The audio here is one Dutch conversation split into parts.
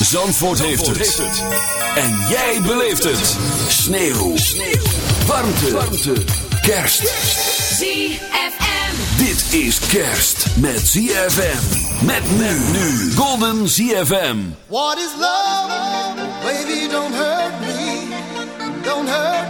Zandvoort, heeft, het. En jij beleeft het. Sneeuw. Warmte. Warmte. Kerst. ZFM. Dit is kerst met ZFM. Met men nu. Golden ZFM. What is love? Baby, don't hurt me. Don't hurt me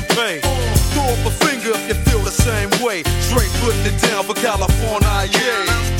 in pain. Throw up a finger if you feel the same way. Straight putting it down for California, yeah.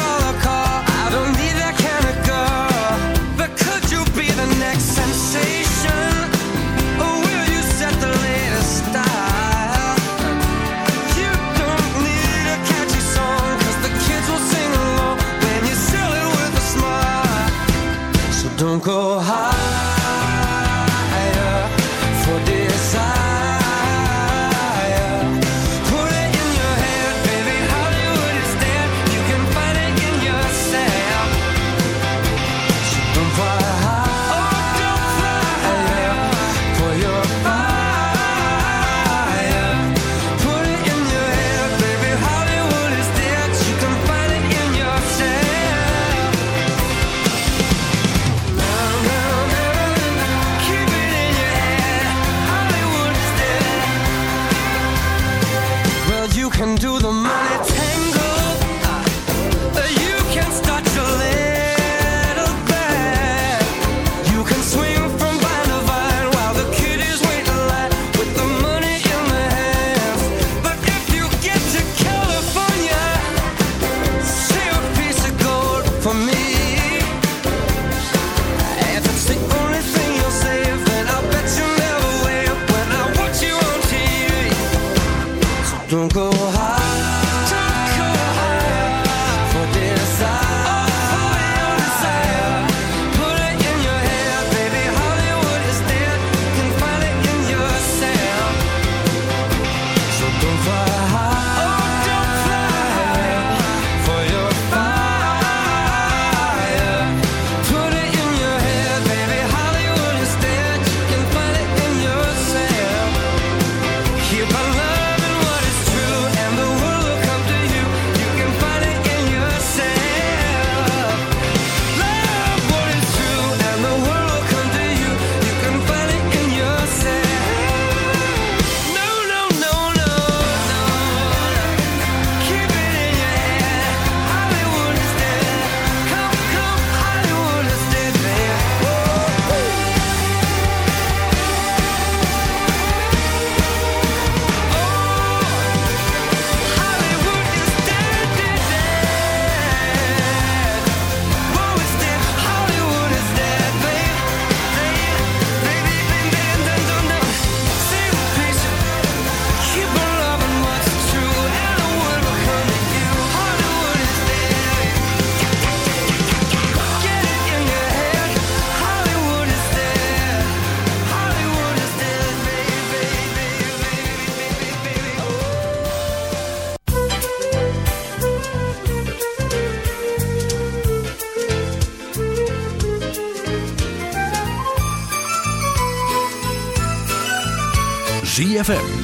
Don't go high.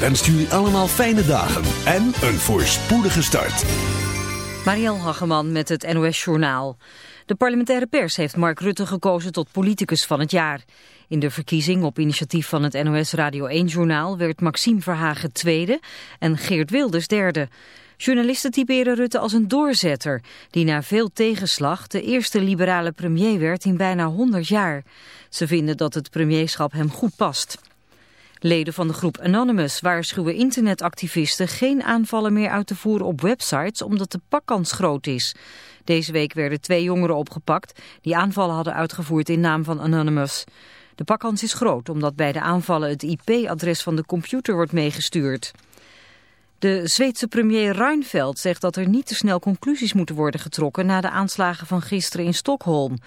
Wenst jullie allemaal fijne dagen en een voorspoedige start. Marielle Hageman met het NOS Journaal. De parlementaire pers heeft Mark Rutte gekozen tot politicus van het jaar. In de verkiezing op initiatief van het NOS Radio 1-journaal werd Maxime Verhagen tweede en Geert Wilders derde. Journalisten typeren Rutte als een doorzetter, die na veel tegenslag de eerste liberale premier werd in bijna 100 jaar. Ze vinden dat het premierschap hem goed past. Leden van de groep Anonymous waarschuwen internetactivisten geen aanvallen meer uit te voeren op websites omdat de pakkans groot is. Deze week werden twee jongeren opgepakt die aanvallen hadden uitgevoerd in naam van Anonymous. De pakkans is groot omdat bij de aanvallen het IP-adres van de computer wordt meegestuurd. De Zweedse premier Reinfeldt zegt dat er niet te snel conclusies moeten worden getrokken na de aanslagen van gisteren in Stockholm.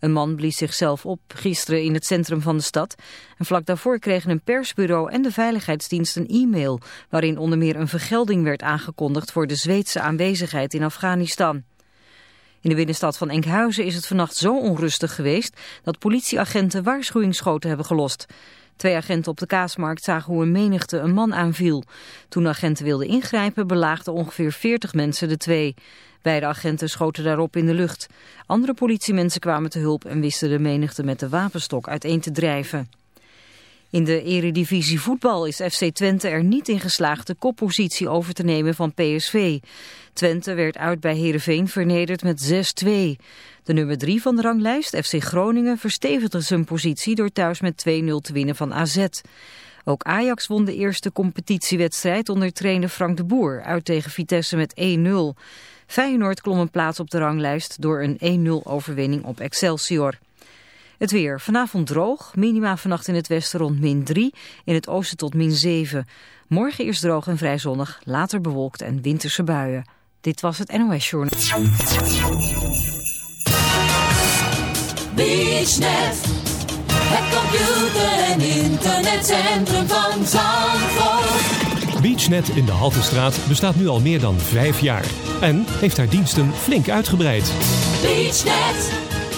Een man blies zichzelf op gisteren in het centrum van de stad. En vlak daarvoor kregen een persbureau en de veiligheidsdienst een e-mail... waarin onder meer een vergelding werd aangekondigd voor de Zweedse aanwezigheid in Afghanistan. In de binnenstad van Enkhuizen is het vannacht zo onrustig geweest... dat politieagenten waarschuwingsschoten hebben gelost. Twee agenten op de kaasmarkt zagen hoe een menigte een man aanviel. Toen agenten wilden ingrijpen belaagden ongeveer 40 mensen de twee. Beide agenten schoten daarop in de lucht. Andere politiemensen kwamen te hulp en wisten de menigte met de wapenstok uiteen te drijven. In de eredivisie voetbal is FC Twente er niet in geslaagd de koppositie over te nemen van PSV. Twente werd uit bij Heerenveen vernederd met 6-2. De nummer 3 van de ranglijst, FC Groningen, verstevigde zijn positie door thuis met 2-0 te winnen van AZ. Ook Ajax won de eerste competitiewedstrijd onder trainer Frank de Boer uit tegen Vitesse met 1-0. Feyenoord klom een plaats op de ranglijst door een 1-0 overwinning op Excelsior. Het weer. Vanavond droog. Minima vannacht in het westen rond min 3. In het oosten tot min 7. Morgen eerst droog en vrij zonnig. Later bewolkt en winterse buien. Dit was het NOS Journal. BeachNet, het computer- en internetcentrum van Zandvoort. BeachNet in de Haltestraat bestaat nu al meer dan vijf jaar. En heeft haar diensten flink uitgebreid. BeachNet,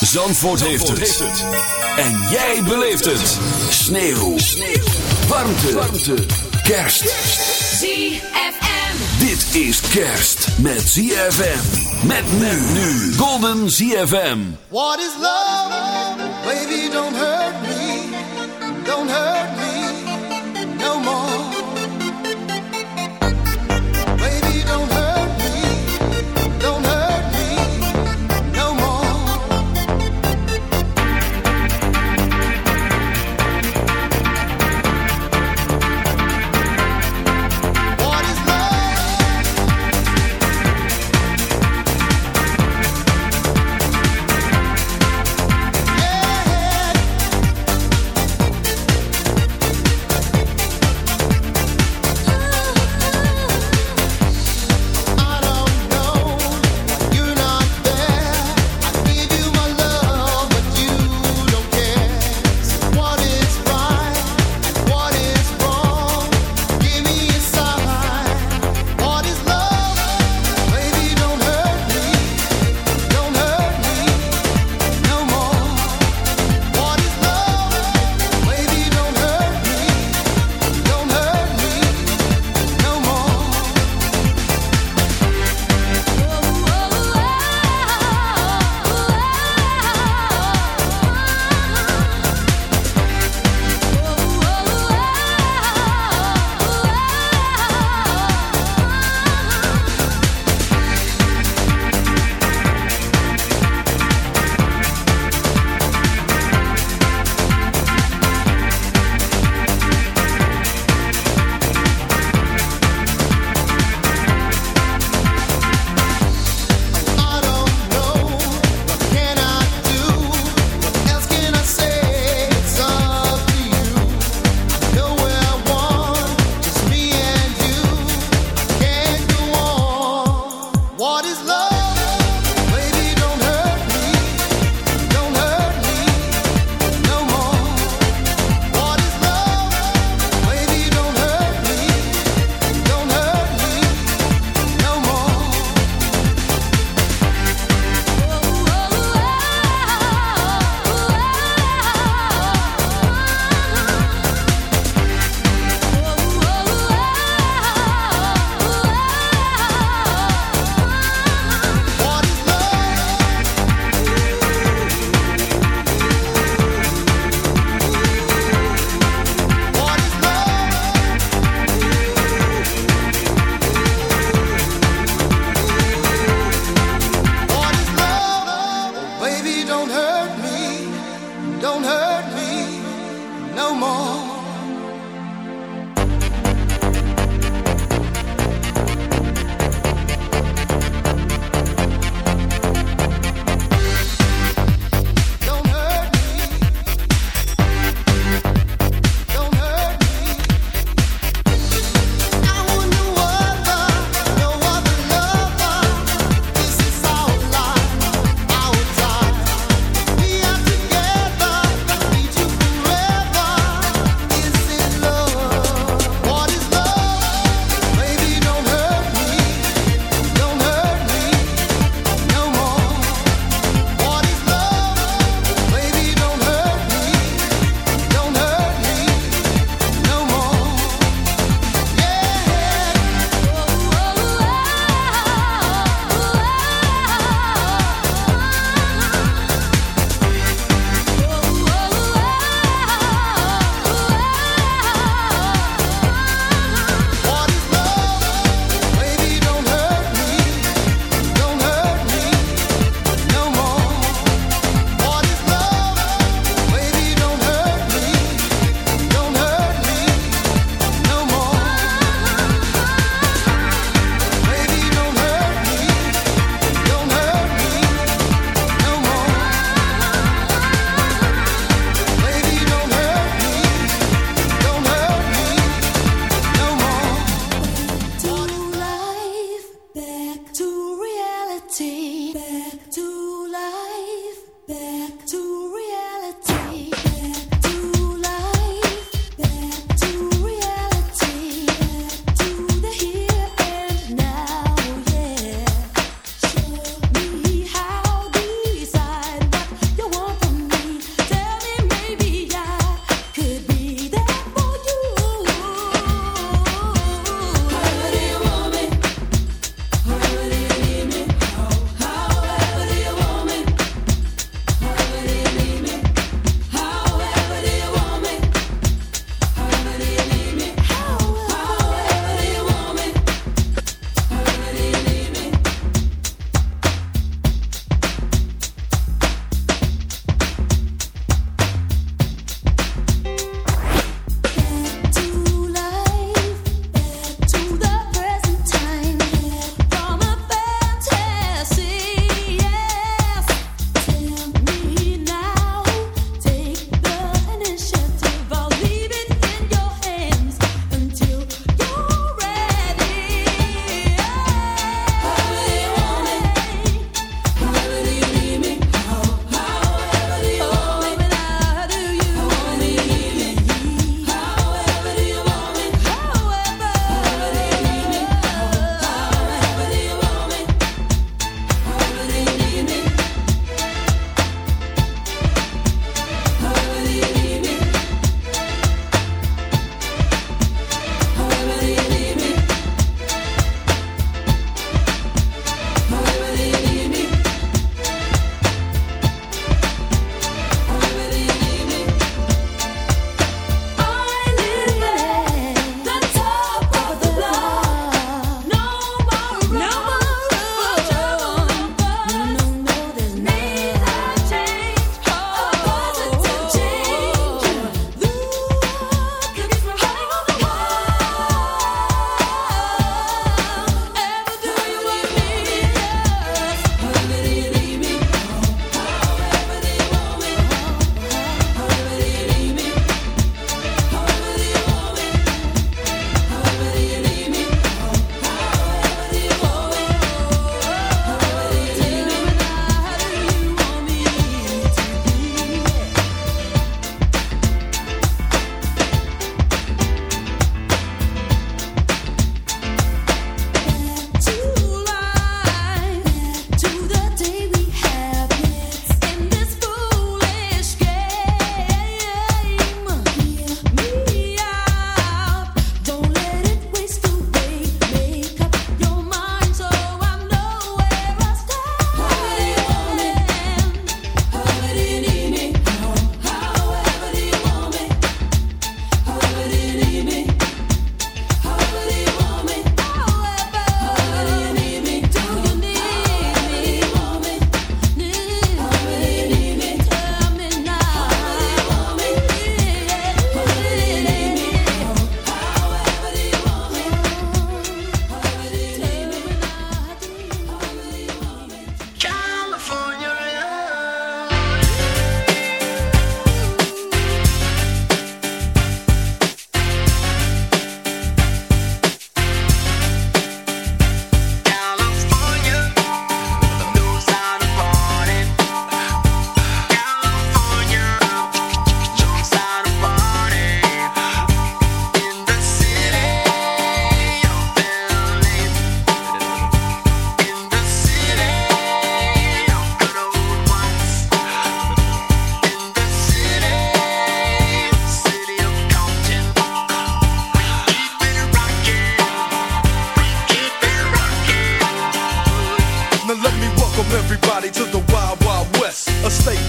Zandvoort, heeft, het. En jij beleeft het. Sneeuw. Sneeuw. Warmte. Warmte. Kerst. ZFM. Dit is kerst met ZFM. Met men nu. Golden ZFM. What is love? Baby, don't hurt me. Don't hurt me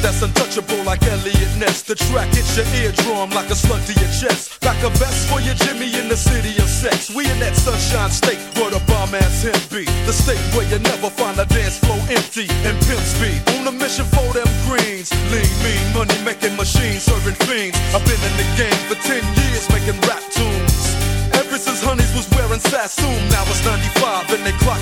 that's untouchable like Elliot Ness. The track hits your eardrum like a slug to your chest. Like a vest for your Jimmy in the city of sex. We in that sunshine state where the bomb ass him be. The state where you never find a dance floor empty and pimp speed. On a mission for them greens. Lean, mean, money making machines serving fiends. I've been in the game for 10 years making rap tunes. Ever since Honeys was wearing Sassoon, now it's 95 and they clock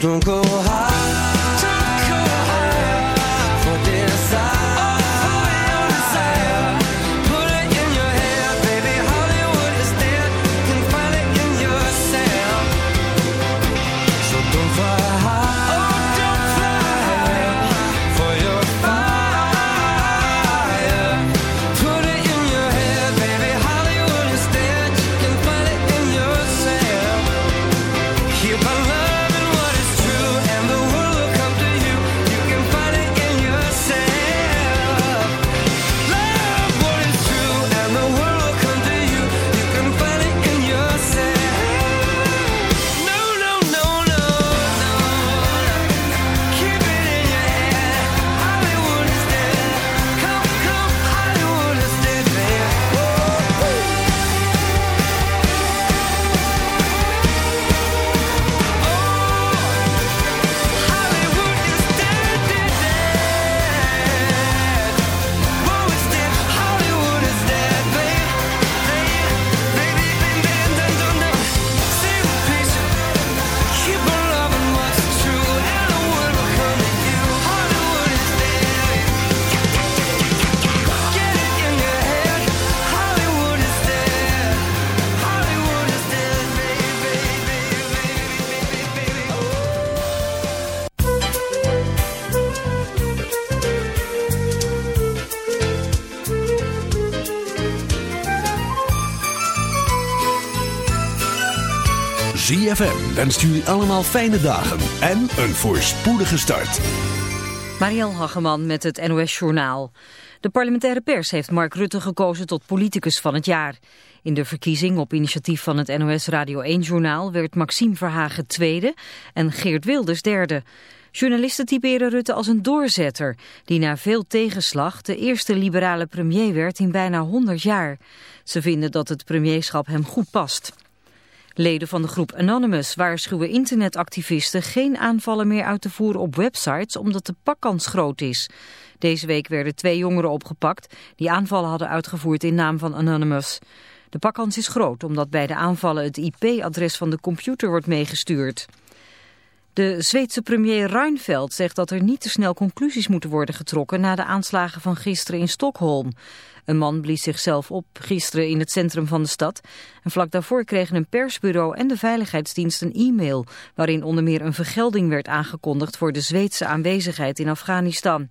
don't go high, wenst jullie allemaal fijne dagen en een voorspoedige start. Marielle Hageman met het NOS Journaal. De parlementaire pers heeft Mark Rutte gekozen tot politicus van het jaar. In de verkiezing op initiatief van het NOS Radio 1-journaal werd Maxime Verhagen tweede en Geert Wilders derde. Journalisten typeren Rutte als een doorzetter, die na veel tegenslag de eerste liberale premier werd in bijna 100 jaar. Ze vinden dat het premierschap hem goed past. Leden van de groep Anonymous waarschuwen internetactivisten geen aanvallen meer uit te voeren op websites omdat de pakkans groot is. Deze week werden twee jongeren opgepakt die aanvallen hadden uitgevoerd in naam van Anonymous. De pakkans is groot omdat bij de aanvallen het IP-adres van de computer wordt meegestuurd. De Zweedse premier Reinfeldt zegt dat er niet te snel conclusies moeten worden getrokken na de aanslagen van gisteren in Stockholm. Een man blies zichzelf op gisteren in het centrum van de stad. En vlak daarvoor kregen een persbureau en de veiligheidsdienst een e-mail... waarin onder meer een vergelding werd aangekondigd voor de Zweedse aanwezigheid in Afghanistan.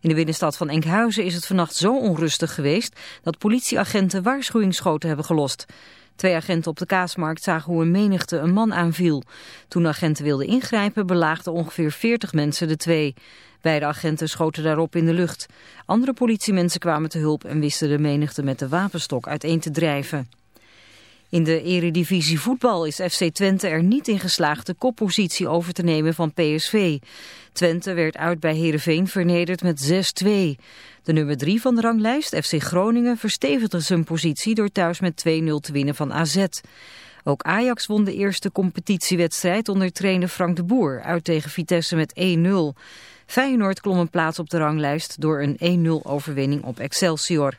In de binnenstad van Enkhuizen is het vannacht zo onrustig geweest... dat politieagenten waarschuwingsschoten hebben gelost. Twee agenten op de kaasmarkt zagen hoe een menigte een man aanviel. Toen agenten wilden ingrijpen belaagden ongeveer 40 mensen de twee. Beide agenten schoten daarop in de lucht. Andere politiemensen kwamen te hulp en wisten de menigte met de wapenstok uiteen te drijven. In de eredivisie voetbal is FC Twente er niet in geslaagd de koppositie over te nemen van PSV. Twente werd uit bij Heerenveen vernederd met 6-2. De nummer 3 van de ranglijst, FC Groningen, verstevigde zijn positie door thuis met 2-0 te winnen van AZ. Ook Ajax won de eerste competitiewedstrijd onder trainer Frank de Boer uit tegen Vitesse met 1-0. Feyenoord klom een plaats op de ranglijst door een 1-0 overwinning op Excelsior.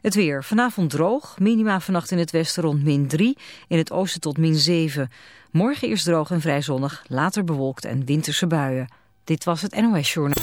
Het weer. Vanavond droog. Minima vannacht in het westen rond min 3. In het oosten tot min 7. Morgen eerst droog en vrij zonnig. Later bewolkt en winterse buien. Dit was het NOS Journal.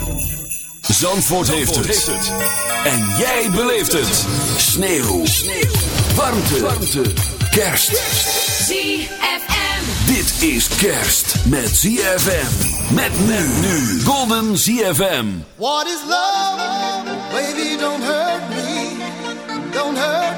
Zandvoort, heeft, het. En jij beleeft het. Sneeuw. Warmte. Warmte. Kerst. ZFM. Dit is kerst met ZFM. Met men nu. Golden ZFM. What is love? Baby, don't hurt me. Don't hurt me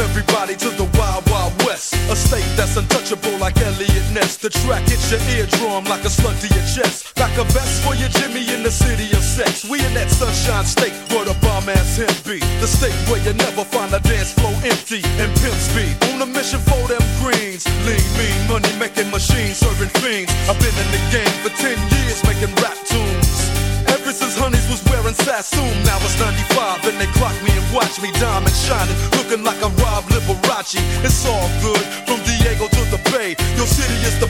everybody to the wild, wild west. A state that's untouchable like Elliot Ness. The track hits your eardrum like a slug to your chest. Like a vest for your Jimmy in the city of sex. We in that sunshine state where the bomb ass him be. The state where you never find a dance floor empty and pimp speed. On a mission for them greens. Lean, mean, money making machines, serving fiends. I've been in the game for 10 years making rap tunes. Ever since Honeys was wearing Sassoon, now it's 95 and they clock me Watch me diamond shining, looking like a Rob Liberace. It's all good, from Diego to the Bay. Your city is the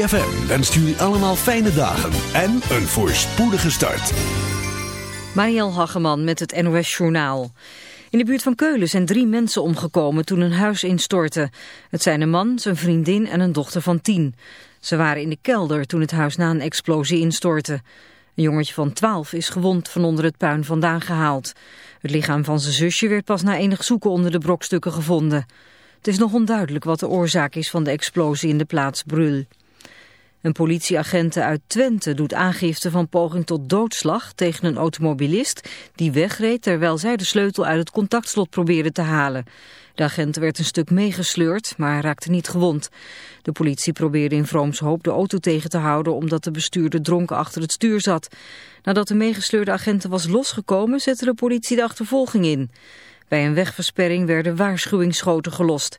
ZFM wenst jullie allemaal fijne dagen en een voorspoedige start. Marielle Hageman met het NOS Journaal. In de buurt van Keulen zijn drie mensen omgekomen toen een huis instortte. Het zijn een man, zijn vriendin en een dochter van tien. Ze waren in de kelder toen het huis na een explosie instortte. Een jongetje van twaalf is gewond van onder het puin vandaan gehaald. Het lichaam van zijn zusje werd pas na enig zoeken onder de brokstukken gevonden. Het is nog onduidelijk wat de oorzaak is van de explosie in de plaats Brul. Een politieagent uit Twente doet aangifte van poging tot doodslag tegen een automobilist die wegreed terwijl zij de sleutel uit het contactslot probeerde te halen. De agent werd een stuk meegesleurd, maar raakte niet gewond. De politie probeerde in Vroomshoop de auto tegen te houden omdat de bestuurder dronken achter het stuur zat. Nadat de meegesleurde agent was losgekomen zette de politie de achtervolging in. Bij een wegversperring werden waarschuwingsschoten gelost.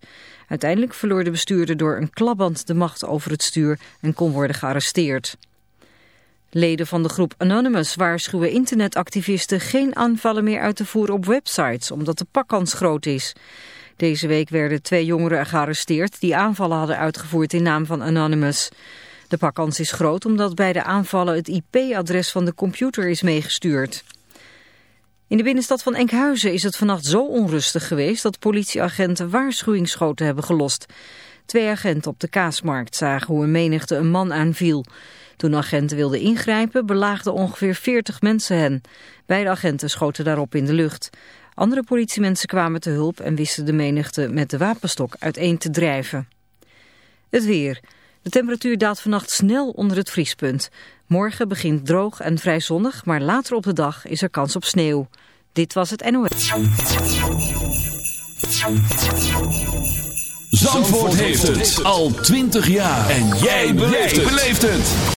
Uiteindelijk verloor de bestuurder door een klapband de macht over het stuur en kon worden gearresteerd. Leden van de groep Anonymous waarschuwen internetactivisten geen aanvallen meer uit te voeren op websites, omdat de pakkans groot is. Deze week werden twee jongeren gearresteerd die aanvallen hadden uitgevoerd in naam van Anonymous. De pakkans is groot omdat bij de aanvallen het IP-adres van de computer is meegestuurd. In de binnenstad van Enkhuizen is het vannacht zo onrustig geweest dat politieagenten waarschuwingsschoten hebben gelost. Twee agenten op de kaasmarkt zagen hoe een menigte een man aanviel. Toen agenten wilden ingrijpen belaagden ongeveer 40 mensen hen. Beide agenten schoten daarop in de lucht. Andere politiemensen kwamen te hulp en wisten de menigte met de wapenstok uiteen te drijven. Het weer. De temperatuur daalt vannacht snel onder het vriespunt. Morgen begint droog en vrij zonnig, maar later op de dag is er kans op sneeuw. Dit was het NOS. Zandvoort heeft het al 20 jaar. En jij beleeft het.